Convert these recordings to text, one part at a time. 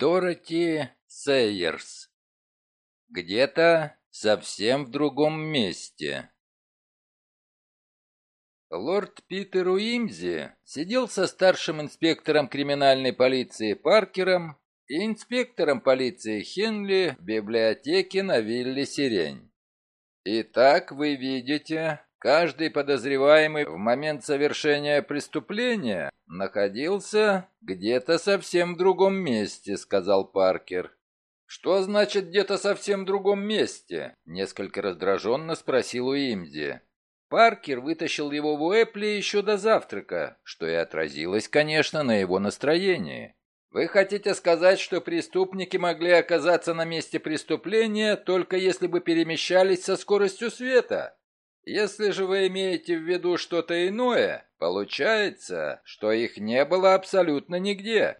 Дороти Сейерс. Где-то совсем в другом месте. Лорд Питер Уимзи сидел со старшим инспектором криминальной полиции Паркером и инспектором полиции Хенли в библиотеке на вилле Сирень. Итак, вы видите, каждый подозреваемый в момент совершения преступления находился где-то совсем в другом месте, сказал Паркер. Что значит где-то совсем в другом месте? Несколько раздраженно спросил Уимзи. Паркер вытащил его в Уэпли еще до завтрака, что и отразилось, конечно, на его настроении. Вы хотите сказать, что преступники могли оказаться на месте преступления, только если бы перемещались со скоростью света? Если же вы имеете в виду что-то иное, получается, что их не было абсолютно нигде.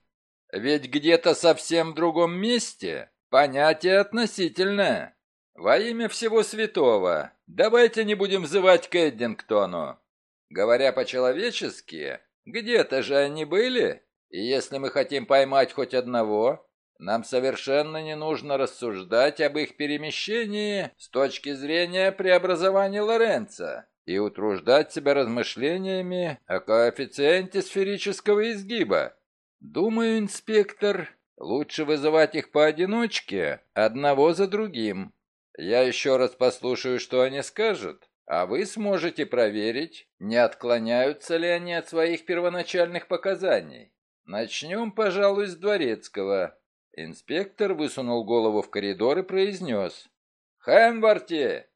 Ведь где-то совсем в другом месте понятие относительное. Во имя всего святого, давайте не будем взывать к Эддингтону. Говоря по-человечески, где-то же они были, и если мы хотим поймать хоть одного, нам совершенно не нужно рассуждать об их перемещении с точки зрения преобразования Лоренца и утруждать себя размышлениями о коэффициенте сферического изгиба. Думаю, инспектор, лучше вызывать их поодиночке, одного за другим. Я еще раз послушаю, что они скажут, а вы сможете проверить, не отклоняются ли они от своих первоначальных показаний. Начнем, пожалуй, с дворецкого. Инспектор высунул голову в коридор и произнес. «Хэмворти!»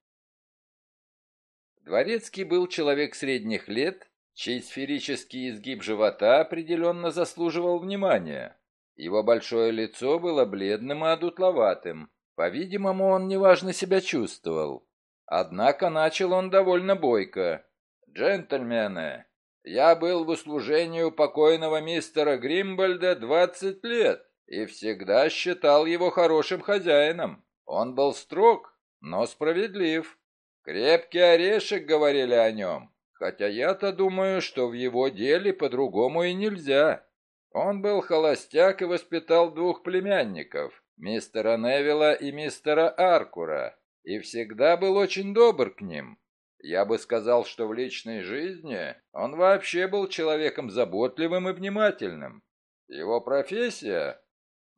Дворецкий был человек средних лет, чей сферический изгиб живота определенно заслуживал внимания. Его большое лицо было бледным и одутловатым. По-видимому, он неважно себя чувствовал. Однако начал он довольно бойко. «Джентльмены, я был в услужении у покойного мистера Гримбольда 20 лет и всегда считал его хорошим хозяином. Он был строг, но справедлив. Крепкий орешек говорили о нем, хотя я-то думаю, что в его деле по-другому и нельзя. Он был холостяк и воспитал двух племянников, мистера Невилла и мистера Аркура, и всегда был очень добр к ним. Я бы сказал, что в личной жизни он вообще был человеком заботливым и внимательным. Его профессия?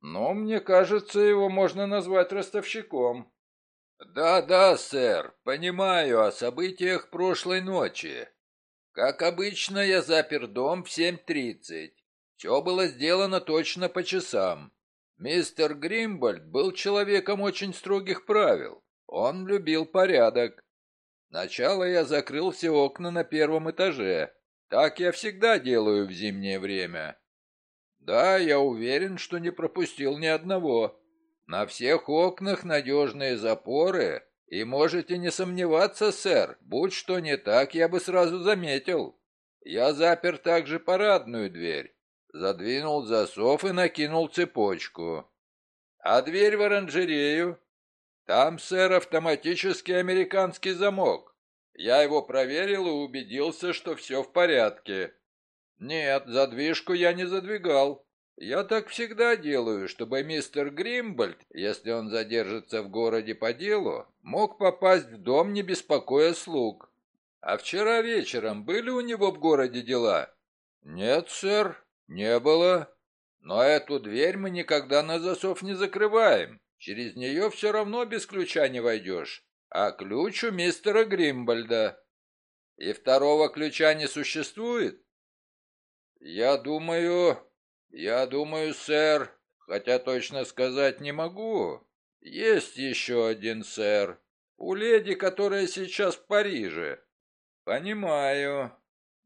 Ну, мне кажется, его можно назвать ростовщиком. Да-да, сэр, понимаю о событиях прошлой ночи. Как обычно, я запер дом в 7.30. Все было сделано точно по часам. Мистер Гримбольд был человеком очень строгих правил. Он любил порядок. Сначала я закрыл все окна на первом этаже. Так я всегда делаю в зимнее время. Да, я уверен, что не пропустил ни одного. На всех окнах надежные запоры, и можете не сомневаться, сэр, будь что не так, я бы сразу заметил. Я запер также парадную дверь, задвинул засов и накинул цепочку. А дверь в оранжерею там, сэр, автоматический американский замок. Я его проверил и убедился, что все в порядке. Нет, задвижку я не задвигал. Я так всегда делаю, чтобы мистер Гримбольд, если он задержится в городе по делу, мог попасть в дом, не беспокоя слуг. А вчера вечером были у него в городе дела? Нет, сэр, не было. Но эту дверь мы никогда на засов не закрываем. Через нее все равно без ключа не войдешь, а ключ у мистера Гримбольда. И второго ключа не существует? Я думаю... Я думаю, сэр, хотя точно сказать не могу. Есть еще один сэр. У леди, которая сейчас в Париже. Понимаю.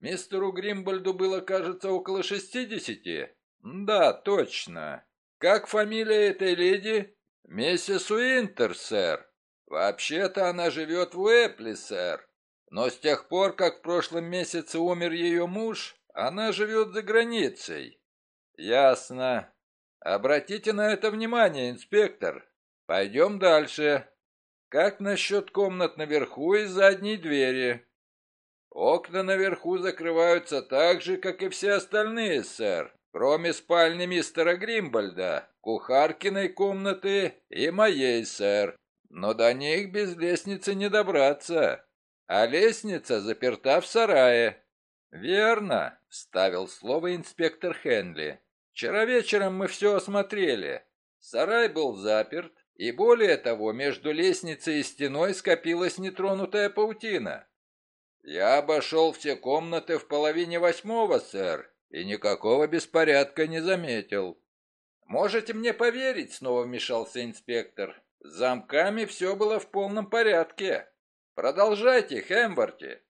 Мистеру Гримбольду было, кажется, около шестидесяти? Да, точно. Как фамилия этой леди? «Миссис Уинтер, сэр. Вообще-то она живет в Уэпли, сэр. Но с тех пор, как в прошлом месяце умер ее муж, она живет за границей». «Ясно. Обратите на это внимание, инспектор. Пойдем дальше. Как насчет комнат наверху и задней двери?» «Окна наверху закрываются так же, как и все остальные, сэр. кроме спальни мистера Гримбольда, кухаркиной комнаты и моей, сэр. Но до них без лестницы не добраться, а лестница заперта в сарае». «Верно», — вставил слово инспектор Хенли. «Вчера вечером мы все осмотрели. Сарай был заперт, и более того, между лестницей и стеной скопилась нетронутая паутина. Я обошел все комнаты в половине восьмого, сэр, и никакого беспорядка не заметил. Можете мне поверить, снова вмешался инспектор. С замками все было в полном порядке. Продолжайте, Хэмворти.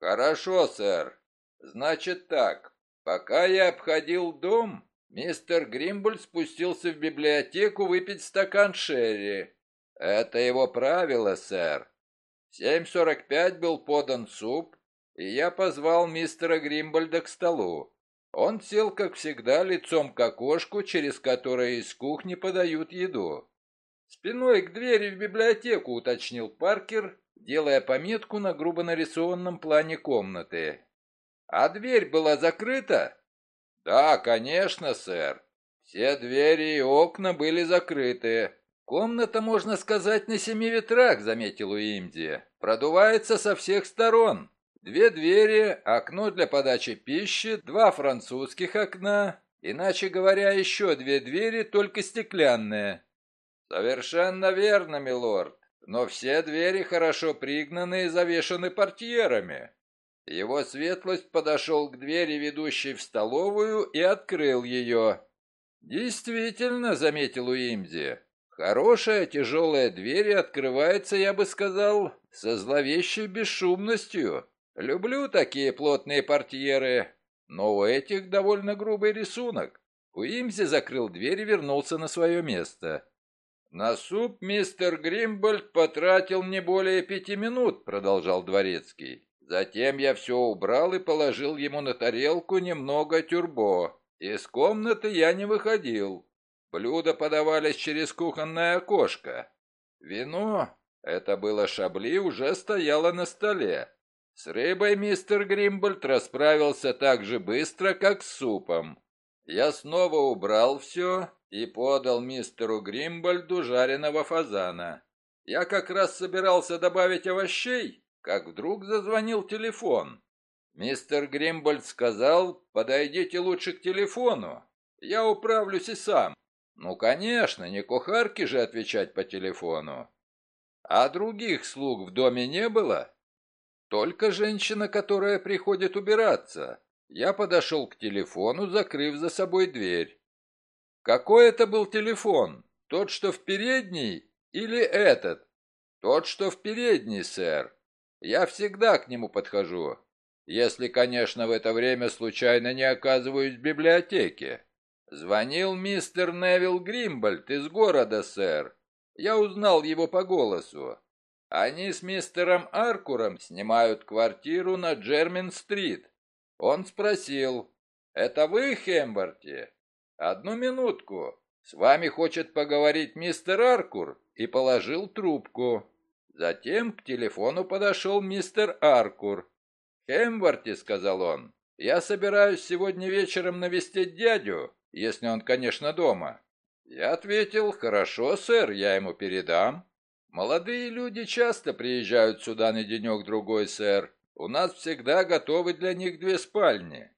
Хорошо, сэр. Значит так, пока я обходил дом, Мистер Гримбуль спустился в библиотеку выпить стакан шерри. Это его правило, сэр. В 7.45 был подан суп, и я позвал мистера Гримбольда к столу. Он сел, как всегда, лицом к окошку, через которое из кухни подают еду. «Спиной к двери в библиотеку», — уточнил Паркер, делая пометку на грубо нарисованном плане комнаты. «А дверь была закрыта?» «Да, конечно, сэр. Все двери и окна были закрыты. Комната, можно сказать, на семи ветрах», — заметил Уимди. «Продувается со всех сторон. Две двери, окно для подачи пищи, два французских окна, иначе говоря, еще две двери, только стеклянные». «Совершенно верно, милорд. Но все двери хорошо пригнаны и завешаны портьерами. Его светлость подошел к двери, ведущей в столовую, и открыл ее. «Действительно», — заметил Уимзи, — «хорошая тяжелая дверь открывается, я бы сказал, со зловещей бесшумностью. Люблю такие плотные портьеры, но у этих довольно грубый рисунок». Уимзи закрыл дверь и вернулся на свое место. «На суп мистер Гримбольд потратил не более пяти минут», — продолжал Дворецкий. Затем я все убрал и положил ему на тарелку немного тюрбо. Из комнаты я не выходил. Блюда подавались через кухонное окошко. Вино, это было шабли, уже стояло на столе. С рыбой мистер Гримбольд расправился так же быстро, как с супом. Я снова убрал все и подал мистеру Гримбольду жареного фазана. Я как раз собирался добавить овощей, как вдруг зазвонил телефон. Мистер Гримбольд сказал, подойдите лучше к телефону, я управлюсь и сам. Ну, конечно, не кухарке же отвечать по телефону. А других слуг в доме не было? Только женщина, которая приходит убираться. Я подошел к телефону, закрыв за собой дверь. Какой это был телефон? Тот, что в передней, или этот? Тот, что в передней, сэр. Я всегда к нему подхожу, если, конечно, в это время случайно не оказываюсь в библиотеке. Звонил мистер Невил Гримбольд из города, сэр. Я узнал его по голосу. Они с мистером Аркуром снимают квартиру на Джермин-стрит. Он спросил, «Это вы, Хемберти?» «Одну минутку. С вами хочет поговорить мистер Аркур» и положил трубку. Затем к телефону подошел мистер Аркур. «Хемварти», — сказал он, — «я собираюсь сегодня вечером навестить дядю, если он, конечно, дома». Я ответил, «Хорошо, сэр, я ему передам». «Молодые люди часто приезжают сюда на денек-другой, сэр. У нас всегда готовы для них две спальни».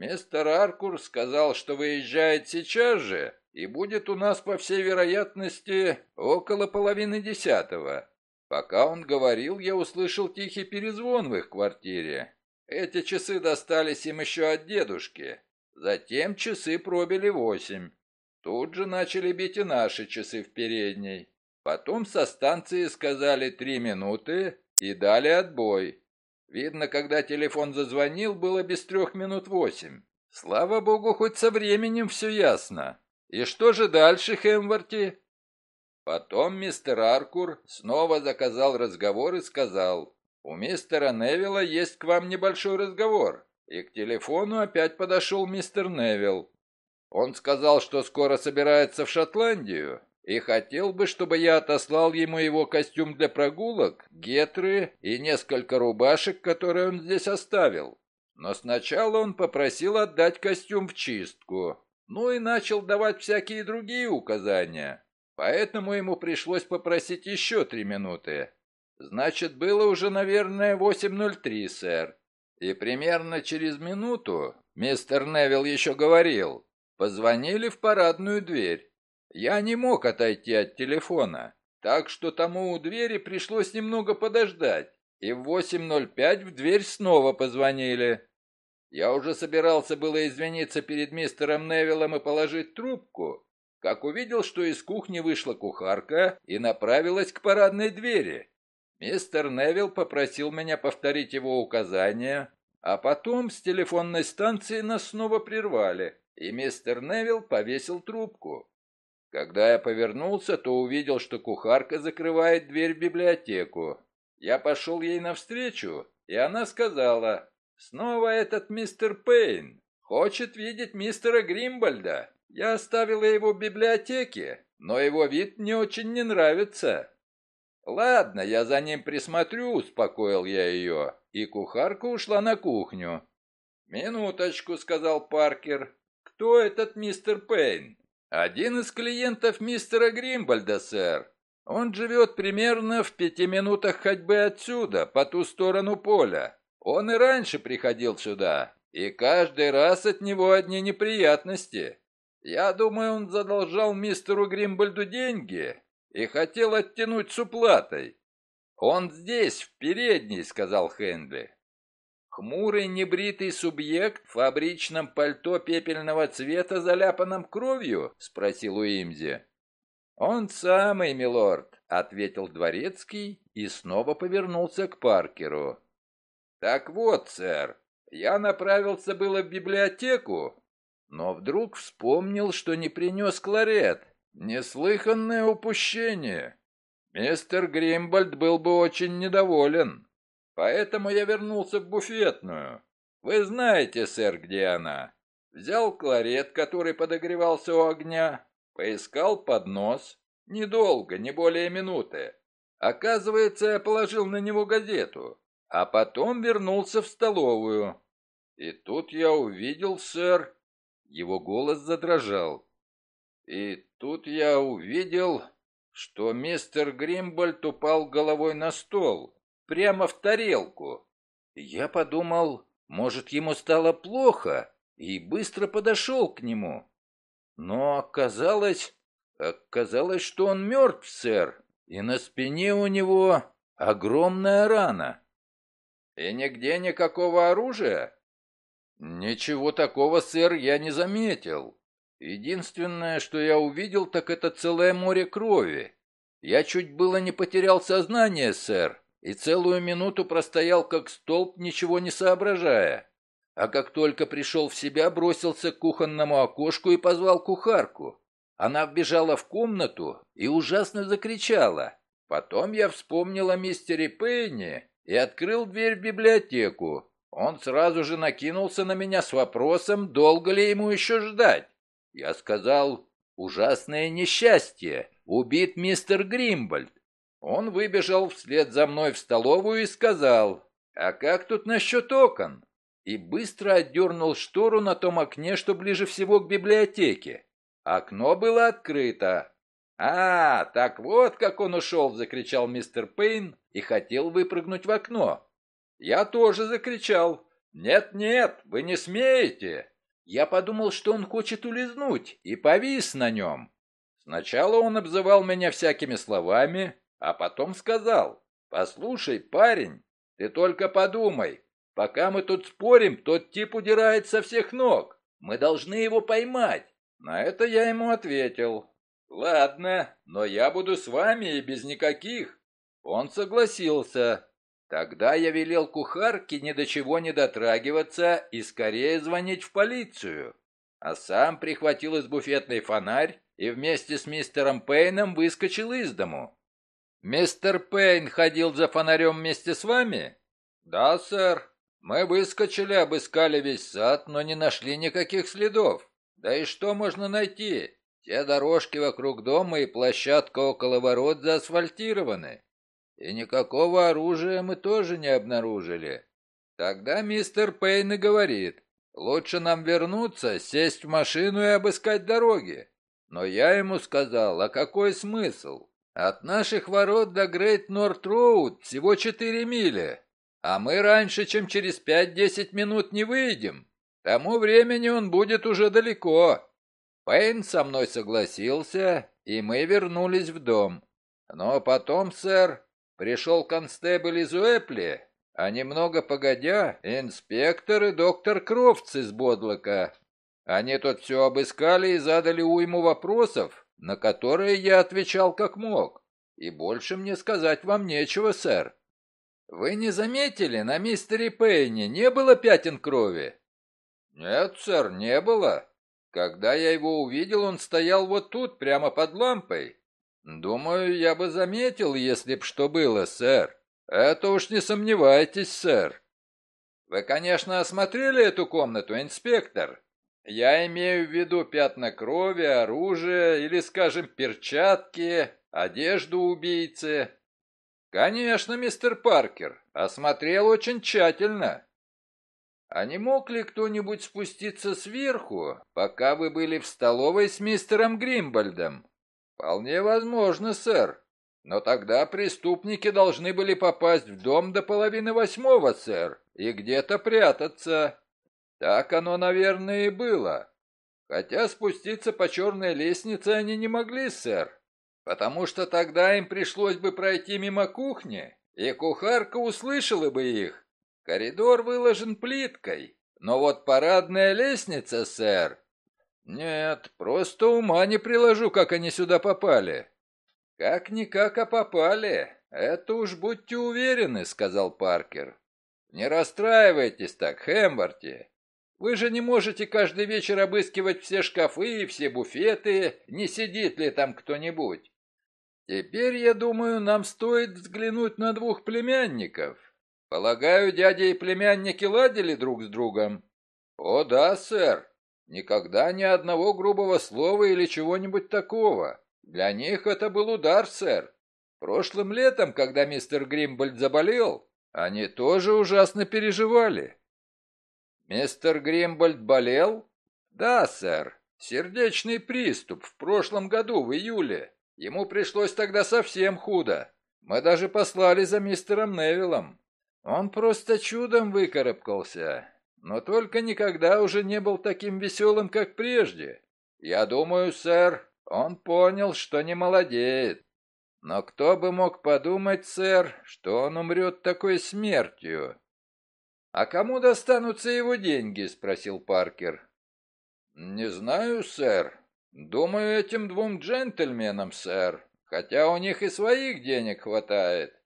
Мистер Аркур сказал, что выезжает сейчас же и будет у нас, по всей вероятности, около половины десятого. Пока он говорил, я услышал тихий перезвон в их квартире. Эти часы достались им еще от дедушки. Затем часы пробили восемь. Тут же начали бить и наши часы в передней. Потом со станции сказали три минуты и дали отбой. Видно, когда телефон зазвонил, было без трех минут восемь. Слава богу, хоть со временем все ясно. И что же дальше, Хемварти? Потом мистер Аркур снова заказал разговор и сказал, «У мистера Невилла есть к вам небольшой разговор». И к телефону опять подошел мистер Невилл. Он сказал, что скоро собирается в Шотландию и хотел бы, чтобы я отослал ему его костюм для прогулок, гетры и несколько рубашек, которые он здесь оставил. Но сначала он попросил отдать костюм в чистку, ну и начал давать всякие другие указания. Поэтому ему пришлось попросить еще три минуты. Значит, было уже, наверное, 8.03, сэр. И примерно через минуту мистер Невилл еще говорил. Позвонили в парадную дверь. Я не мог отойти от телефона, так что тому у двери пришлось немного подождать. И в 8.05 в дверь снова позвонили. Я уже собирался было извиниться перед мистером Невиллом и положить трубку, как увидел, что из кухни вышла кухарка и направилась к парадной двери. Мистер Невилл попросил меня повторить его указания, а потом с телефонной станции нас снова прервали, и мистер Невилл повесил трубку. Когда я повернулся, то увидел, что кухарка закрывает дверь в библиотеку. Я пошел ей навстречу, и она сказала, «Снова этот мистер Пейн хочет видеть мистера Гримбольда. Я оставила его в библиотеке, но его вид мне очень не нравится. «Ладно, я за ним присмотрю», — успокоил я ее, и кухарка ушла на кухню. «Минуточку», — сказал Паркер. «Кто этот мистер Пейн?» «Один из клиентов мистера Гримбольда, сэр. Он живет примерно в пяти минутах ходьбы отсюда, по ту сторону поля. Он и раньше приходил сюда, и каждый раз от него одни неприятности. Я думаю, он задолжал мистеру Гримбольду деньги, и хотел оттянуть с уплатой. «Он здесь, в передней», — сказал Хенли. Хмурый небритый субъект в фабричном пальто пепельного цвета, заляпанном кровью? — спросил Уимзи. «Он самый, милорд», — ответил дворецкий и снова повернулся к Паркеру. «Так вот, сэр, я направился было в библиотеку, но вдруг вспомнил, что не принес кларет. Неслыханное упущение. Мистер Гримбольд был бы очень недоволен. Поэтому я вернулся в буфетную. Вы знаете, сэр, где она. Взял кларет, который подогревался у огня, поискал поднос. Недолго, не более минуты. Оказывается, я положил на него газету, а потом вернулся в столовую. И тут я увидел, сэр... Его голос задрожал. И тут я увидел, что мистер Гримбольд упал головой на стол, прямо в тарелку. Я подумал, может, ему стало плохо, и быстро подошел к нему. Но оказалось, оказалось, что он мертв, сэр, и на спине у него огромная рана. И нигде никакого оружия? Ничего такого, сэр, я не заметил. Единственное, что я увидел, так это целое море крови. Я чуть было не потерял сознание, сэр, и целую минуту простоял как столб, ничего не соображая. А как только пришел в себя, бросился к кухонному окошку и позвал кухарку. Она вбежала в комнату и ужасно закричала. Потом я вспомнил о мистере Пейне и открыл дверь в библиотеку. Он сразу же накинулся на меня с вопросом, долго ли ему еще ждать. Я сказал, ужасное несчастье, убит мистер Гримбольд. Он выбежал вслед за мной в столовую и сказал, а как тут насчет окон? И быстро отдернул штору на том окне, что ближе всего к библиотеке. Окно было открыто. «А, так вот как он ушел!» — закричал мистер Пейн и хотел выпрыгнуть в окно. Я тоже закричал. «Нет-нет, вы не смеете!» Я подумал, что он хочет улизнуть, и повис на нем. Сначала он обзывал меня всякими словами, а потом сказал, «Послушай, парень, ты только подумай, пока мы тут спорим, тот тип удирает со всех ног, мы должны его поймать». На это я ему ответил, «Ладно, но я буду с вами и без никаких». Он согласился, Тогда я велел кухарке ни до чего не дотрагиваться и скорее звонить в полицию. А сам прихватил из буфетной фонарь и вместе с мистером Пейном выскочил из дому. «Мистер Пейн ходил за фонарем вместе с вами?» «Да, сэр. Мы выскочили, обыскали весь сад, но не нашли никаких следов. Да и что можно найти? Все дорожки вокруг дома и площадка около ворот заасфальтированы. И никакого оружия мы тоже не обнаружили. Тогда мистер Пейн и говорит, лучше нам вернуться, сесть в машину и обыскать дороги. Но я ему сказал, а какой смысл? От наших ворот до Грейт Норт Роуд всего четыре мили, а мы раньше, чем через пять-десять минут не выйдем. К тому времени он будет уже далеко. Пейн со мной согласился, и мы вернулись в дом. Но потом, сэр, пришел констебль из Уэпли, а немного погодя, инспектор и доктор Крофтс из Бодлока. Они тут все обыскали и задали уйму вопросов, на которые я отвечал как мог. И больше мне сказать вам нечего, сэр. Вы не заметили, на мистере Пейне не было пятен крови? Нет, сэр, не было. Когда я его увидел, он стоял вот тут, прямо под лампой. Думаю, я бы заметил, если б что было, сэр. Это уж не сомневайтесь, сэр. Вы, конечно, осмотрели эту комнату, инспектор? Я имею в виду пятна крови, оружие или, скажем, перчатки, одежду убийцы. Конечно, мистер Паркер, осмотрел очень тщательно. А не мог ли кто-нибудь спуститься сверху, пока вы были в столовой с мистером Гримбольдом? Вполне возможно, сэр. Но тогда преступники должны были попасть в дом до половины восьмого, сэр, и где-то прятаться. Так оно, наверное, и было. Хотя спуститься по черной лестнице они не могли, сэр, потому что тогда им пришлось бы пройти мимо кухни, и кухарка услышала бы их. Коридор выложен плиткой, но вот парадная лестница, сэр... Нет, просто ума не приложу, как они сюда попали. Как-никак, а попали. Это уж будьте уверены, сказал Паркер. Не расстраивайтесь так, Хэмберти. Вы же не можете каждый вечер обыскивать все шкафы и все буфеты, не сидит ли там кто-нибудь. Теперь, я думаю, нам стоит взглянуть на двух племянников. Полагаю, дядя и племянники ладили друг с другом? О да, сэр. Никогда ни одного грубого слова или чего-нибудь такого. Для них это был удар, сэр. Прошлым летом, когда мистер Гримбольд заболел, они тоже ужасно переживали. «Мистер Гримбольд болел?» «Да, сэр. Сердечный приступ в прошлом году, в июле. Ему пришлось тогда совсем худо. Мы даже послали за мистером Невиллом. Он просто чудом выкарабкался, но только никогда уже не был таким веселым, как прежде. Я думаю, сэр, он понял, что не молодеет. Но кто бы мог подумать, сэр, что он умрет такой смертью? «А кому достанутся его деньги?» — спросил Паркер. «Не знаю, сэр. Думаю, этим двум джентльменам, сэр, хотя у них и своих денег хватает.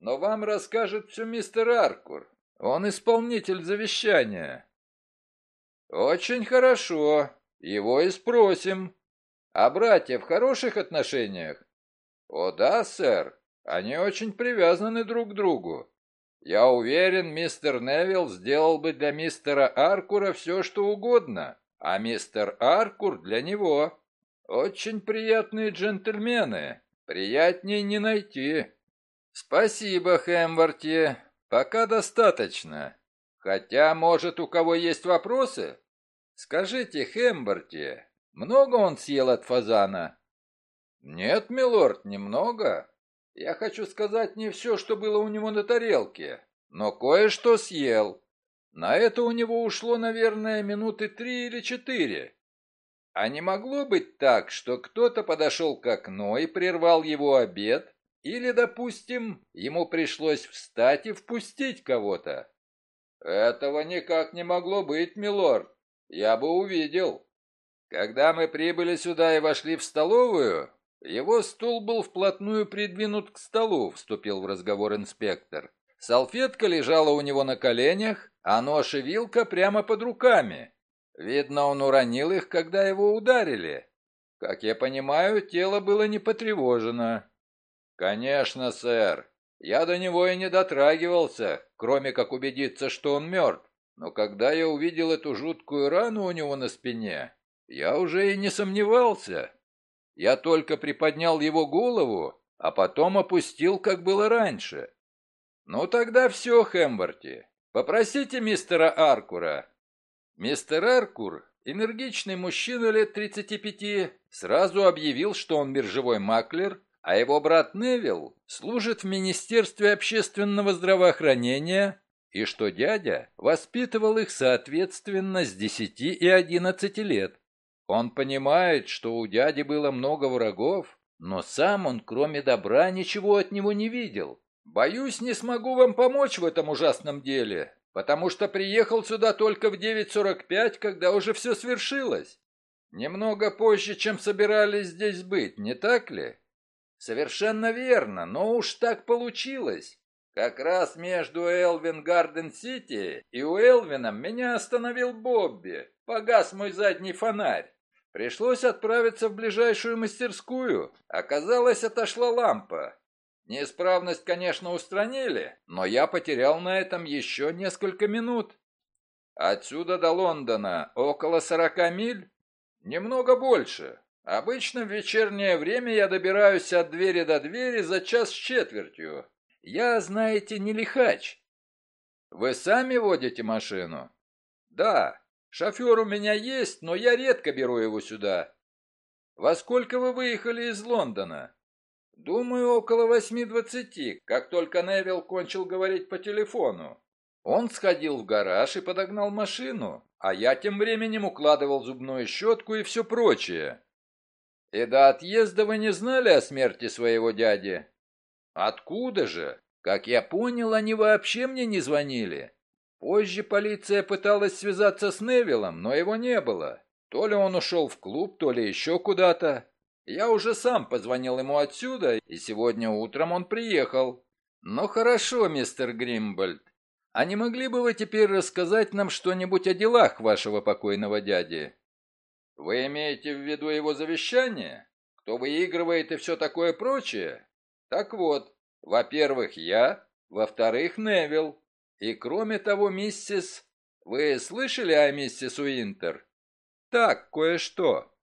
Но вам расскажет все мистер Аркур. Он исполнитель завещания». «Очень хорошо. Его и спросим. А братья в хороших отношениях?» «О да, сэр. Они очень привязаны друг к другу. Я уверен, мистер Невилл сделал бы для мистера Аркура все, что угодно, а мистер Аркур для него. Очень приятные джентльмены, приятнее не найти. Спасибо, Хэмворти, пока достаточно. Хотя, может, у кого есть вопросы? Скажите, Хэмберти, много он съел от фазана? Нет, милорд, немного. Я хочу сказать не все, что было у него на тарелке, но кое-что съел. На это у него ушло, наверное, минуты три или четыре. А не могло быть так, что кто-то подошел к окну и прервал его обед, или, допустим, ему пришлось встать и впустить кого-то? Этого никак не могло быть, милорд. Я бы увидел. Когда мы прибыли сюда и вошли в столовую, его стул был вплотную придвинут к столу, вступил в разговор инспектор. Салфетка лежала у него на коленях, а нож и вилка прямо под руками. Видно, он уронил их, когда его ударили. Как я понимаю, тело было не потревожено. Конечно, сэр. Я до него и не дотрагивался, кроме как убедиться, что он мертв. Но когда я увидел эту жуткую рану у него на спине, я уже и не сомневался. Я только приподнял его голову, а потом опустил, как было раньше. Ну тогда все, Хэмберти. Попросите мистера Аркура». Мистер Аркур, энергичный мужчина лет 35, сразу объявил, что он биржевой маклер, а его брат Невилл служит в Министерстве общественного здравоохранения и что дядя воспитывал их соответственно с 10 и 11 лет. Он понимает, что у дяди было много врагов, но сам он, кроме добра, ничего от него не видел. Боюсь, не смогу вам помочь в этом ужасном деле, потому что приехал сюда только в 9.45, когда уже все свершилось. Немного позже, чем собирались здесь быть, не так ли? Совершенно верно, но уж так получилось. Как раз между Элвин Гарден-Сити и Уэлвином меня остановил Бобби. Погас мой задний фонарь. Пришлось отправиться в ближайшую мастерскую. Оказалось, отошла лампа. Неисправность, конечно, устранили, но я потерял на этом еще несколько минут. Отсюда до Лондона около сорока миль? Немного больше. Обычно в вечернее время я добираюсь от двери до двери за час с четвертью. Я, знаете, не лихач. Вы сами водите машину? Да. Шофер у меня есть, но я редко беру его сюда. Во сколько вы выехали из Лондона? Думаю, около восьми двадцати, как только Невилл кончил говорить по телефону. Он сходил в гараж и подогнал машину, а я тем временем укладывал зубную щетку и все прочее. И до отъезда вы не знали о смерти своего дяди? Откуда же? Как я понял, они вообще мне не звонили. Позже полиция пыталась связаться с Невиллом, но его не было. То ли он ушел в клуб, то ли еще куда-то. Я уже сам позвонил ему отсюда, и сегодня утром он приехал. Ну хорошо, мистер Гримбольд. А не могли бы вы теперь рассказать нам что-нибудь о делах вашего покойного дяди? Вы имеете в виду его завещание? Кто выигрывает и все такое прочее? Так вот, во-первых, я, во-вторых, Невилл. И кроме того, миссис... Вы слышали о миссис Уинтер? Так, кое-что.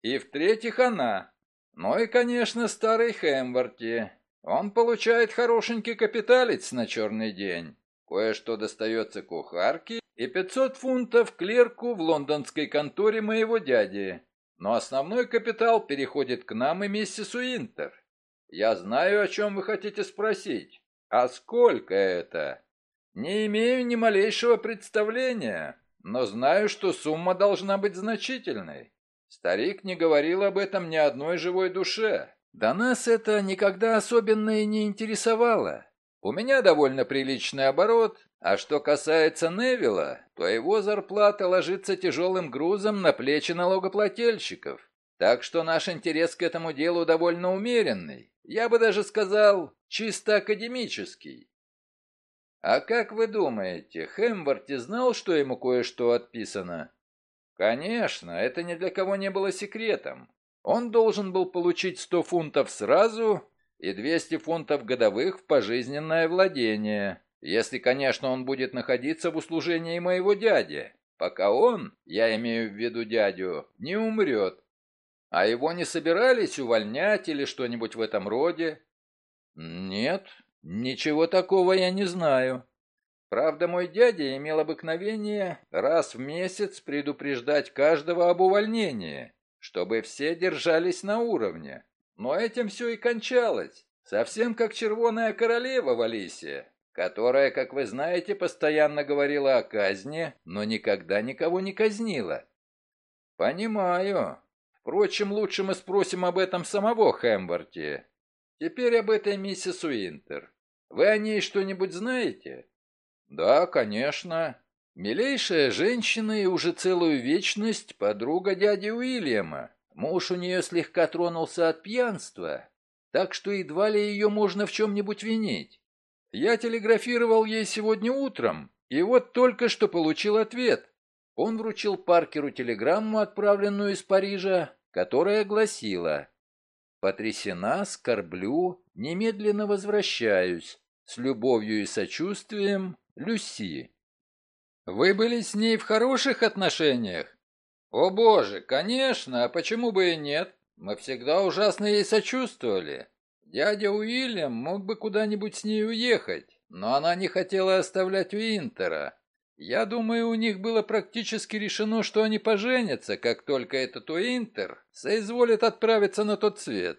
И в-третьих, она. Ну и, конечно, старый Хэмворти. Он получает хорошенький капиталец на черный день. Кое-что достается кухарке и 500 фунтов клерку в лондонской конторе моего дяди. Но основной капитал переходит к нам и миссис Уинтер. Я знаю, о чем вы хотите спросить. А сколько это? Не имею ни малейшего представления, но знаю, что сумма должна быть значительной. Старик не говорил об этом ни одной живой душе. Да нас это никогда особенно и не интересовало. У меня довольно приличный оборот, а что касается Невилла, то его зарплата ложится тяжелым грузом на плечи налогоплательщиков. Так что наш интерес к этому делу довольно умеренный. Я бы даже сказал, чисто академический. «А как вы думаете, Хэмворти знал, что ему кое-что отписано?» «Конечно, это ни для кого не было секретом. Он должен был получить 100 фунтов сразу и 200 фунтов годовых в пожизненное владение, если, конечно, он будет находиться в услужении моего дяди, пока он, я имею в виду дядю, не умрет. А его не собирались увольнять или что-нибудь в этом роде?» «Нет, Ничего такого я не знаю. Правда, мой дядя имел обыкновение раз в месяц предупреждать каждого об увольнении, чтобы все держались на уровне. Но этим все и кончалось. Совсем как червоная королева в Алисе, которая, как вы знаете, постоянно говорила о казни, но никогда никого не казнила. Понимаю. Впрочем, лучше мы спросим об этом самого Хэмберти. Теперь об этой миссис Уинтер. Вы о ней что-нибудь знаете? Да, конечно. Милейшая женщина и уже целую вечность подруга дяди Уильяма. Муж у нее слегка тронулся от пьянства, так что едва ли ее можно в чем-нибудь винить. Я телеграфировал ей сегодня утром, и вот только что получил ответ. Он вручил Паркеру телеграмму, отправленную из Парижа, которая гласила «Потрясена, скорблю, немедленно возвращаюсь. С любовью и сочувствием, Люси. Вы были с ней в хороших отношениях? О боже, конечно, а почему бы и нет? Мы всегда ужасно ей сочувствовали. Дядя Уильям мог бы куда-нибудь с ней уехать, но она не хотела оставлять Уинтера. Я думаю, у них было практически решено, что они поженятся, как только этот Уинтер соизволит отправиться на тот свет.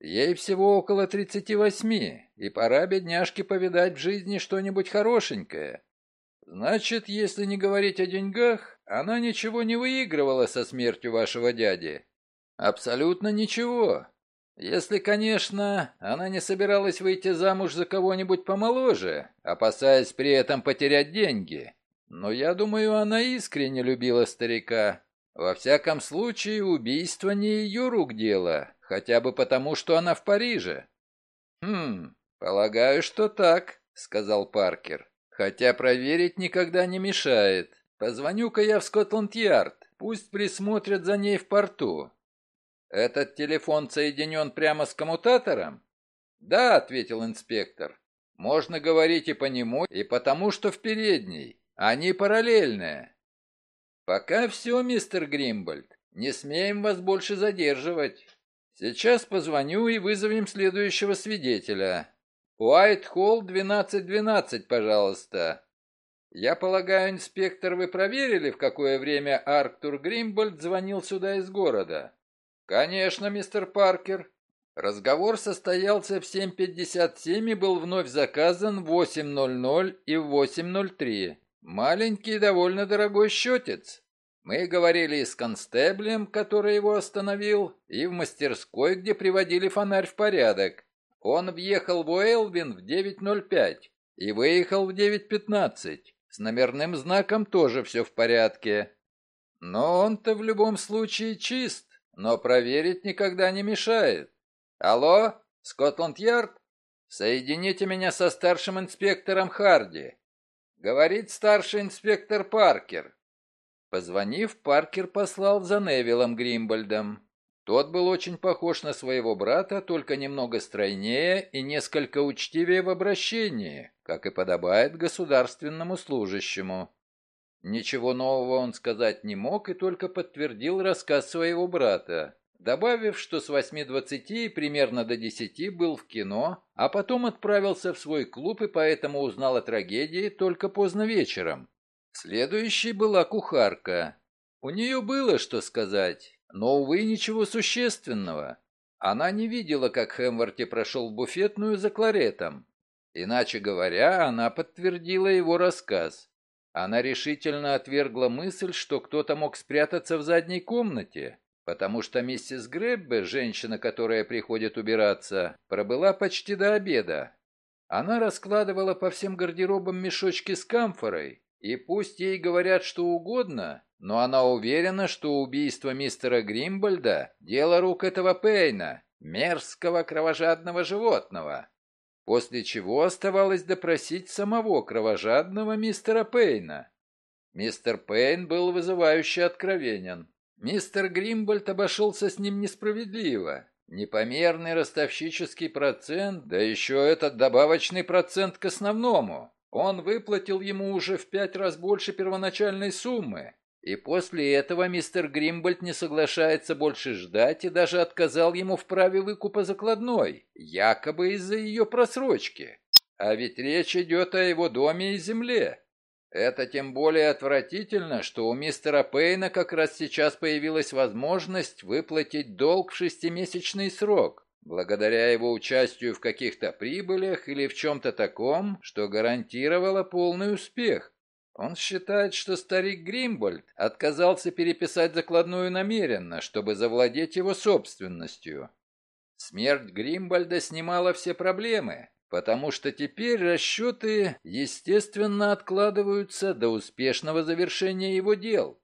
Ей всего около тридцати восьми, и пора бедняжке повидать в жизни что-нибудь хорошенькое. Значит, если не говорить о деньгах, она ничего не выигрывала со смертью вашего дяди. Абсолютно ничего. Если, конечно, она не собиралась выйти замуж за кого-нибудь помоложе, опасаясь при этом потерять деньги. Но я думаю, она искренне любила старика. Во всяком случае, убийство не ее рук дело, хотя бы потому, что она в Париже. Хм, полагаю, что так, сказал Паркер. Хотя проверить никогда не мешает. Позвоню-ка я в Скотланд-Ярд, пусть присмотрят за ней в порту. Этот телефон соединен прямо с коммутатором? Да, ответил инспектор. Можно говорить и по нему, и потому, что в передней. Они параллельные. Пока все, мистер Гримбольд. Не смеем вас больше задерживать. Сейчас позвоню и вызовем следующего свидетеля. Уайт-Холл 1212, пожалуйста. Я полагаю, инспектор, вы проверили, в какое время Арктур Гримбольд звонил сюда из города? Конечно, мистер Паркер. Разговор состоялся в 7.57 и был вновь заказан в 8.00 и в 8.03. Маленький довольно дорогой счетец. Мы говорили и с констеблем, который его остановил, и в мастерской, где приводили фонарь в порядок. Он въехал в Уэлвин в 9.05 и выехал в 9.15. С номерным знаком тоже все в порядке. Но он-то в любом случае чист, но проверить никогда не мешает. Алло, Скотланд-Ярд? Соедините меня со старшим инспектором Харди. Говорит старший инспектор Паркер. Позвонив, Паркер послал за Невилом Гримбольдом. Тот был очень похож на своего брата, только немного стройнее и несколько учтивее в обращении, как и подобает государственному служащему. Ничего нового он сказать не мог и только подтвердил рассказ своего брата, добавив, что с 8.20 примерно до 10 был в кино, а потом отправился в свой клуб и поэтому узнал о трагедии только поздно вечером. Следующей была кухарка. У нее было что сказать, но, увы, ничего существенного. Она не видела, как Хэмворти прошел в буфетную за кларетом. Иначе говоря, она подтвердила его рассказ. Она решительно отвергла мысль, что кто-то мог спрятаться в задней комнате, потому что миссис Греббе, женщина, которая приходит убираться, пробыла почти до обеда. Она раскладывала по всем гардеробам мешочки с камфорой, и пусть ей говорят что угодно, но она уверена, что убийство мистера Гримбольда – дело рук этого Пейна, мерзкого кровожадного животного. После чего оставалось допросить самого кровожадного мистера Пейна. Мистер Пейн был вызывающе откровенен. Мистер Гримбольд обошелся с ним несправедливо. Непомерный ростовщический процент, да еще этот добавочный процент к основному. Он выплатил ему уже в пять раз больше первоначальной суммы, и после этого мистер Гримбольд не соглашается больше ждать и даже отказал ему в праве выкупа закладной, якобы из-за ее просрочки. А ведь речь идет о его доме и земле. Это тем более отвратительно, что у мистера Пейна как раз сейчас появилась возможность выплатить долг в шестимесячный срок, благодаря его участию в каких-то прибылях или в чем-то таком, что гарантировало полный успех. Он считает, что старик Гримбольд отказался переписать закладную намеренно, чтобы завладеть его собственностью. Смерть Гримбольда снимала все проблемы, потому что теперь расчеты, естественно, откладываются до успешного завершения его дел.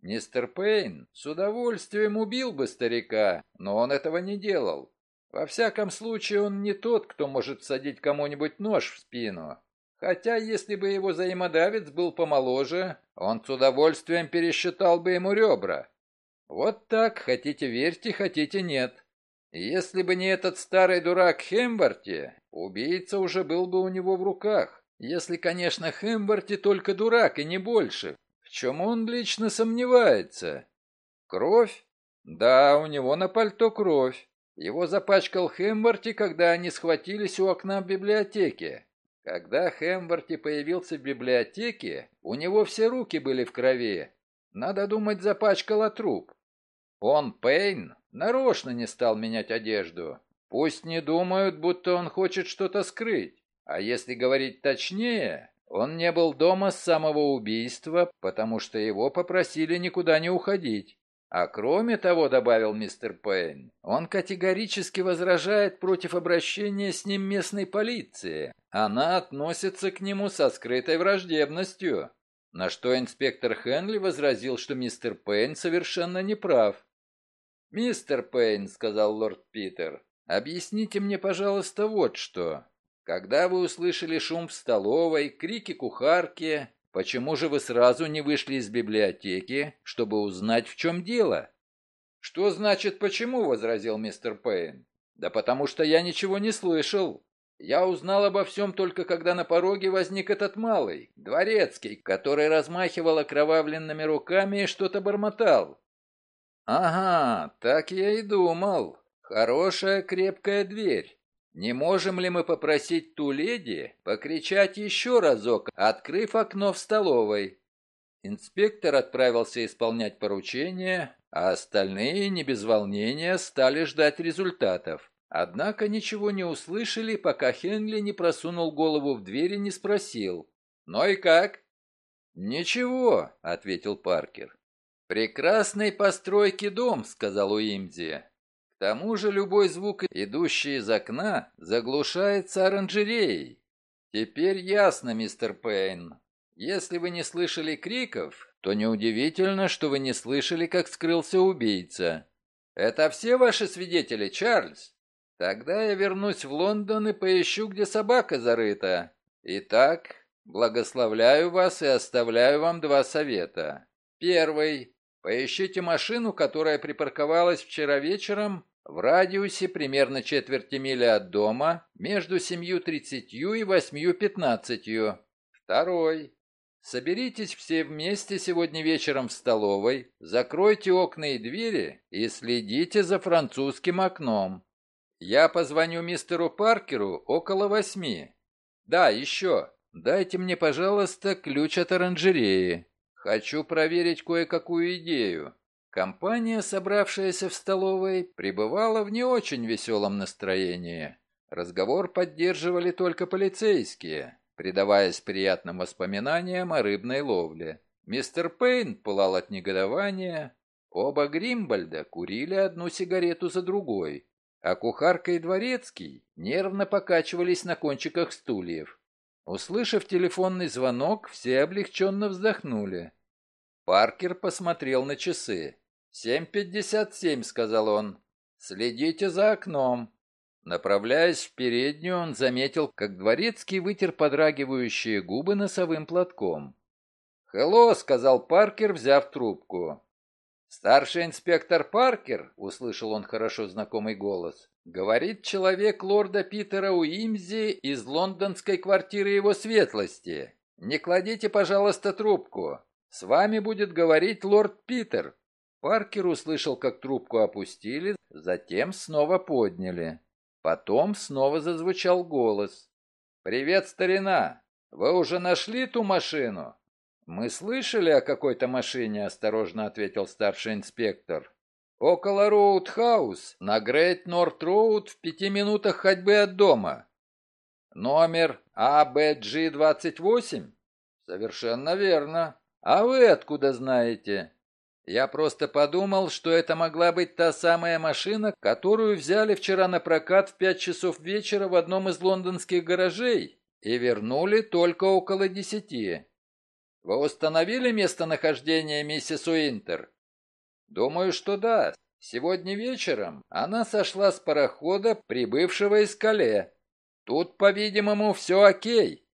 Мистер Пейн с удовольствием убил бы старика, но он этого не делал. Во всяком случае, он не тот, кто может садить кому-нибудь нож в спину. Хотя, если бы его взаимодавец был помоложе, он с удовольствием пересчитал бы ему ребра. Вот так, хотите верьте, хотите нет. Если бы не этот старый дурак Хемберти, убийца уже был бы у него в руках. Если, конечно, Хемберти только дурак и не больше. В чем он лично сомневается? Кровь? Да, у него на пальто кровь. Его запачкал Хемберти, когда они схватились у окна в библиотеке. Когда Хэмберти появился в библиотеке, у него все руки были в крови. Надо думать, запачкала труп. Он, Пейн, нарочно не стал менять одежду. Пусть не думают, будто он хочет что-то скрыть. А если говорить точнее, он не был дома с самого убийства, потому что его попросили никуда не уходить. А кроме того, добавил мистер Пейн, он категорически возражает против обращения с ним местной полиции. Она относится к нему со скрытой враждебностью. На что инспектор Хенли возразил, что мистер Пейн совершенно не прав. «Мистер Пейн», — сказал лорд Питер, — «объясните мне, пожалуйста, вот что. Когда вы услышали шум в столовой, крики кухарки, почему же вы сразу не вышли из библиотеки, чтобы узнать, в чем дело?» «Что значит «почему»?» — возразил мистер Пейн. «Да потому что я ничего не слышал. Я узнал обо всем только когда на пороге возник этот малый, дворецкий, который размахивал окровавленными руками и что-то бормотал. Ага, так я и думал. Хорошая крепкая дверь. Не можем ли мы попросить ту леди покричать еще разок, открыв окно в столовой? Инспектор отправился исполнять поручение, а остальные, не без волнения, стали ждать результатов. Однако ничего не услышали, пока Хенли не просунул голову в дверь и не спросил. «Ну и как?» «Ничего», — ответил Паркер. «Прекрасной постройки дом», — сказал Уимзи. «К тому же любой звук, идущий из окна, заглушается оранжереей. Теперь ясно, мистер Пейн. Если вы не слышали криков, то неудивительно, что вы не слышали, как скрылся убийца. Это все ваши свидетели, Чарльз?» Тогда я вернусь в Лондон и поищу, где собака зарыта. Итак, благословляю вас и оставляю вам два совета. Первый. Поищите машину, которая припарковалась вчера вечером в радиусе примерно четверти мили от дома между 7.30 и 8.15. Второй. Соберитесь все вместе сегодня вечером в столовой, закройте окна и двери и следите за французским окном. Я позвоню мистеру Паркеру около восьми. Да, еще. Дайте мне, пожалуйста, ключ от оранжереи. Хочу проверить кое-какую идею. Компания, собравшаяся в столовой, пребывала в не очень веселом настроении. Разговор поддерживали только полицейские, предаваясь приятным воспоминаниям о рыбной ловле. Мистер Пейн пылал от негодования. Оба Гримбольда курили одну сигарету за другой а кухарка и дворецкий нервно покачивались на кончиках стульев. Услышав телефонный звонок, все облегченно вздохнули. Паркер посмотрел на часы. «Семь пятьдесят семь», — сказал он. «Следите за окном». Направляясь в переднюю, он заметил, как дворецкий вытер подрагивающие губы носовым платком. «Хелло», — сказал Паркер, взяв трубку. «Старший инспектор Паркер», — услышал он хорошо знакомый голос, — «говорит человек лорда Питера Уимзи из лондонской квартиры его светлости. Не кладите, пожалуйста, трубку. С вами будет говорить лорд Питер». Паркер услышал, как трубку опустили, затем снова подняли. Потом снова зазвучал голос. «Привет, старина! Вы уже нашли ту машину?» «Мы слышали о какой-то машине», — осторожно ответил старший инспектор. «Около Роуд-хаус, на Грейт Норт-Роуд, в пяти минутах ходьбы от дома». «Номер АБГ-28?» «Совершенно верно. А вы откуда знаете?» «Я просто подумал, что это могла быть та самая машина, которую взяли вчера на прокат в пять часов вечера в одном из лондонских гаражей и вернули только около десяти. Вы установили местонахождение миссис Уинтер? Думаю, что да. Сегодня вечером она сошла с парохода, прибывшего из Кале. Тут, по-видимому, все окей.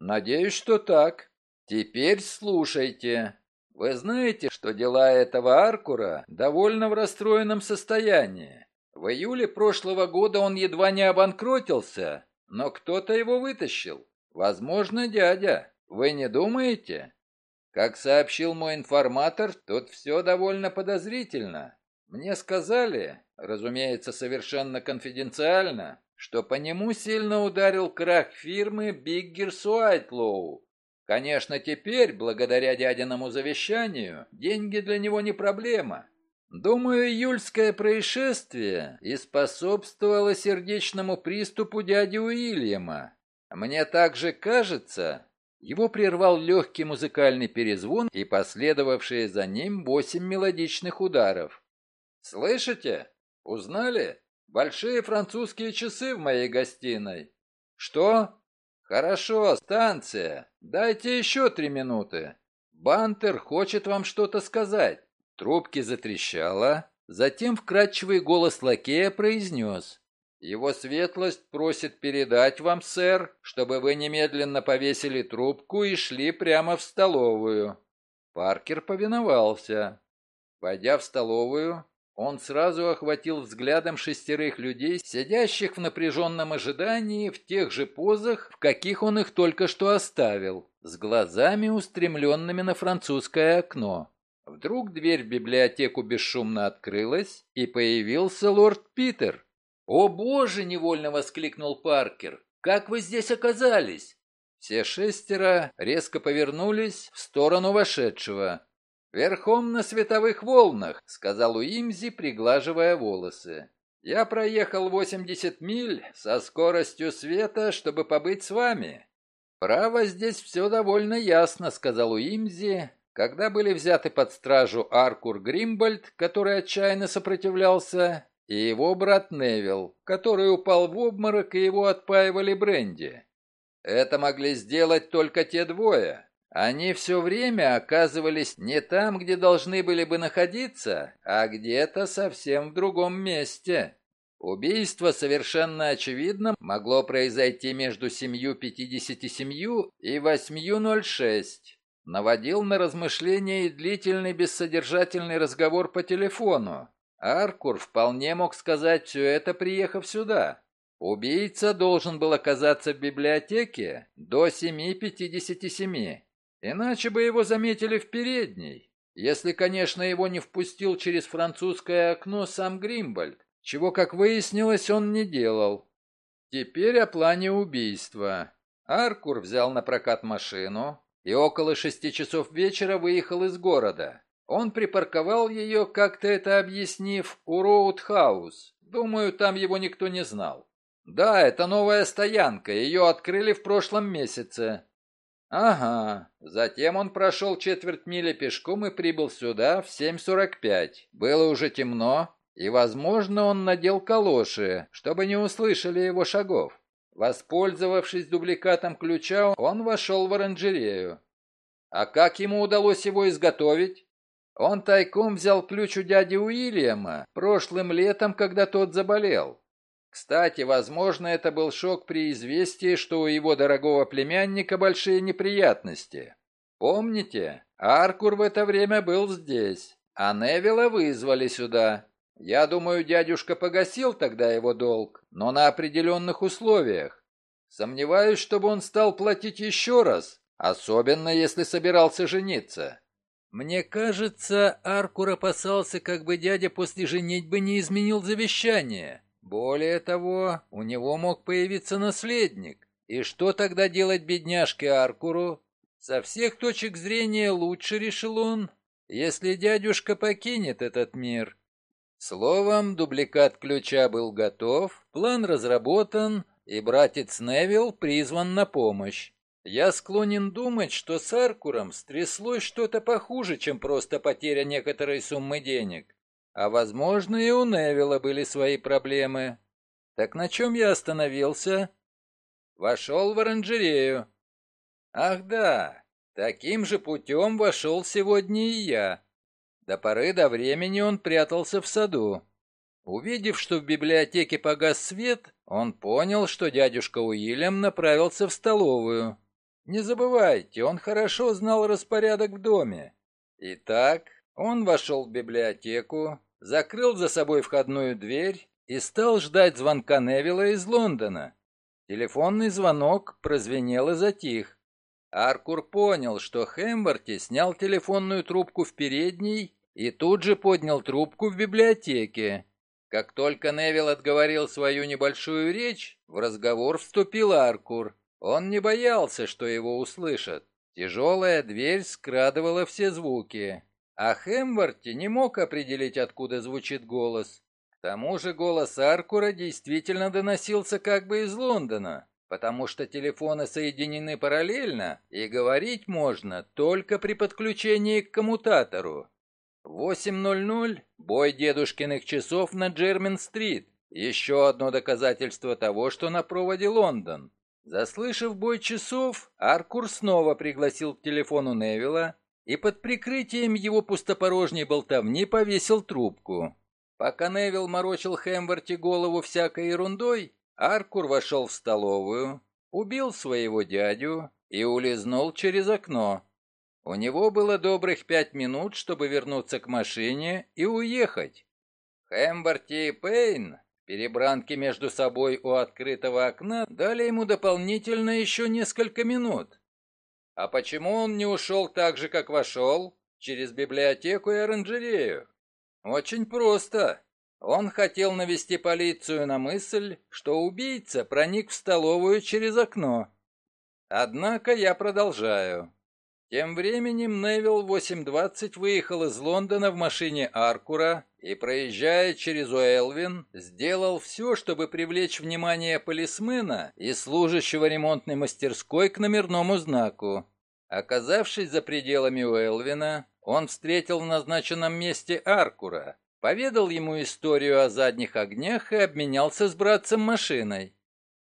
Надеюсь, что так. Теперь слушайте. Вы знаете, что дела этого Аркура довольно в расстроенном состоянии. В июле прошлого года он едва не обанкротился, но кто-то его вытащил. Возможно, дядя. Вы не думаете? Как сообщил мой информатор, тут все довольно подозрительно. Мне сказали, разумеется, совершенно конфиденциально, что по нему сильно ударил крах фирмы Биггерс Уайтлоу. Конечно, теперь, благодаря дядиному завещанию, деньги для него не проблема. Думаю, июльское происшествие и способствовало сердечному приступу дяди Уильяма. Мне также кажется, его прервал легкий музыкальный перезвон и последовавшие за ним восемь мелодичных ударов. «Слышите? Узнали? Большие французские часы в моей гостиной». «Что?» «Хорошо, станция. Дайте еще три минуты. Бантер хочет вам что-то сказать». Трубки затрещала, затем вкрадчивый голос лакея произнес. «Его светлость просит передать вам, сэр, чтобы вы немедленно повесили трубку и шли прямо в столовую». Паркер повиновался. Войдя в столовую, он сразу охватил взглядом шестерых людей, сидящих в напряженном ожидании в тех же позах, в каких он их только что оставил, с глазами устремленными на французское окно. Вдруг дверь в библиотеку бесшумно открылась, и появился лорд Питер. «О боже!» — невольно воскликнул Паркер. «Как вы здесь оказались?» Все шестеро резко повернулись в сторону вошедшего. «Верхом на световых волнах», — сказал Уимзи, приглаживая волосы. «Я проехал 80 миль со скоростью света, чтобы побыть с вами». «Право, здесь все довольно ясно», — сказал Уимзи, когда были взяты под стражу Аркур Гримбольд, который отчаянно сопротивлялся, и его брат Невил, который упал в обморок, и его отпаивали бренди. Это могли сделать только те двое. Они все время оказывались не там, где должны были бы находиться, а где-то совсем в другом месте. Убийство совершенно очевидно могло произойти между 7.57 и 8.06. Наводил на размышления и длительный бессодержательный разговор по телефону, Аркур вполне мог сказать все это, приехав сюда. Убийца должен был оказаться в библиотеке до 7.57, иначе бы его заметили в передней, если, конечно, его не впустил через французское окно сам Гримбольд, чего, как выяснилось, он не делал. Теперь о плане убийства. Аркур взял на прокат машину и около шести часов вечера выехал из города. Он припарковал ее, как-то это объяснив, у Роудхаус. Думаю, там его никто не знал. Да, это новая стоянка, ее открыли в прошлом месяце. Ага, затем он прошел четверть мили пешком и прибыл сюда в 7.45. Было уже темно, и, возможно, он надел калоши, чтобы не услышали его шагов. Воспользовавшись дубликатом ключа, он вошел в оранжерею. А как ему удалось его изготовить? Он тайком взял ключ у дяди Уильяма прошлым летом, когда тот заболел. Кстати, возможно, это был шок при известии, что у его дорогого племянника большие неприятности. Помните, Аркур в это время был здесь, а Невилла вызвали сюда. Я думаю, дядюшка погасил тогда его долг, но на определенных условиях. Сомневаюсь, чтобы он стал платить еще раз, особенно если собирался жениться. Мне кажется, Аркур опасался, как бы дядя после женитьбы не изменил завещание. Более того, у него мог появиться наследник. И что тогда делать бедняжке Аркуру? Со всех точек зрения лучше, решил он, если дядюшка покинет этот мир. Словом, дубликат ключа был готов, план разработан, и братец Невилл призван на помощь. Я склонен думать, что с Аркуром стряслось что-то похуже, чем просто потеря некоторой суммы денег. А возможно, и у Невилла были свои проблемы. Так на чем я остановился? Вошел в оранжерею. Ах да, таким же путем вошел сегодня и я. До поры до времени он прятался в саду. Увидев, что в библиотеке погас свет, он понял, что дядюшка Уильям направился в столовую. Не забывайте, он хорошо знал распорядок в доме. Итак, он вошел в библиотеку, закрыл за собой входную дверь и стал ждать звонка Невилла из Лондона. Телефонный звонок прозвенел и затих. Аркур понял, что Хэмберти снял телефонную трубку в передней и тут же поднял трубку в библиотеке. Как только Невил отговорил свою небольшую речь, в разговор вступил Аркур. Он не боялся, что его услышат. Тяжелая дверь скрадывала все звуки, а Хэмворти не мог определить, откуда звучит голос. К тому же голос Аркура действительно доносился как бы из Лондона, потому что телефоны соединены параллельно, и говорить можно только при подключении к коммутатору. 8.00 – бой дедушкиных часов на Джермен-стрит. Еще одно доказательство того, что на проводе Лондон. Заслышав бой часов, Аркур снова пригласил к телефону Невилла и под прикрытием его пустопорожней болтовни повесил трубку. Пока Невилл морочил Хэмворти голову всякой ерундой, Аркур вошел в столовую, убил своего дядю и улизнул через окно. У него было добрых пять минут, чтобы вернуться к машине и уехать. Хэмберти и Пейн перебранки между собой у открытого окна дали ему дополнительно еще несколько минут. А почему он не ушел так же, как вошел, через библиотеку и оранжерею? Очень просто. Он хотел навести полицию на мысль, что убийца проник в столовую через окно. Однако я продолжаю. Тем временем Невилл 8.20 выехал из Лондона в машине Аркура и, проезжая через Уэлвин, сделал все, чтобы привлечь внимание полисмена и служащего ремонтной мастерской к номерному знаку. Оказавшись за пределами Уэлвина, он встретил в назначенном месте Аркура, поведал ему историю о задних огнях и обменялся с братцем машиной.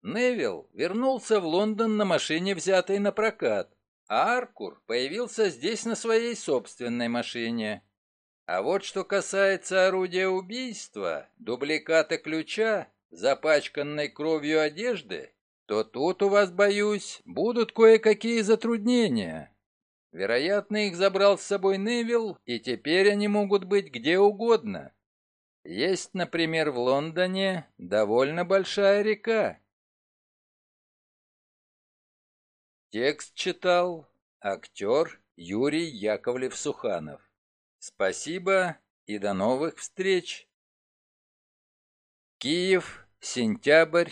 Невилл вернулся в Лондон на машине, взятой на прокат, а Аркур появился здесь на своей собственной машине. А вот что касается орудия убийства, дубликата ключа, запачканной кровью одежды, то тут у вас, боюсь, будут кое-какие затруднения. Вероятно, их забрал с собой Невилл, и теперь они могут быть где угодно. Есть, например, в Лондоне довольно большая река, Текст читал актер Юрий Яковлев-Суханов. Спасибо и до новых встреч. Киев, сентябрь